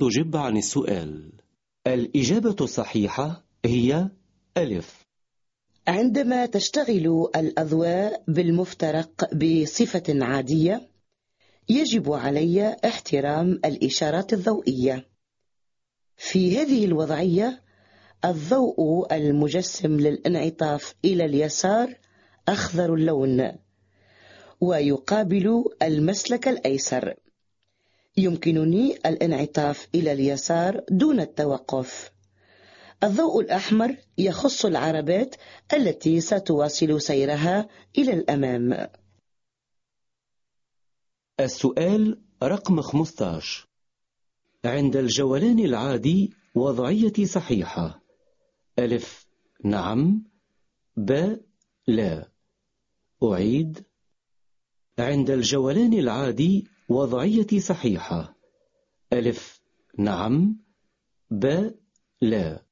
تجب عن السؤال. الإجابة الصحيحة هي ألف. عندما تشتغل الأضواء بالمفترق بصفة عادية يجب علي احترام الإشارات الضوئية. في هذه الوضعية الضوء المجسم للانعطاف إلى اليسار أخضر اللون ويقابل المسلك الأيسر. يمكنني الانعطاف إلى اليسار دون التوقف. الضوء الأحمر يخص العربات التي ستواصل سيرها إلى الأمام. السؤال رقم 15 عند الجولان العادي وضعية صحيحة. ألف نعم. ب لا. أعيد. عند الجولان العادي وضعية صحيحة. ألف. نعم. ب. لا.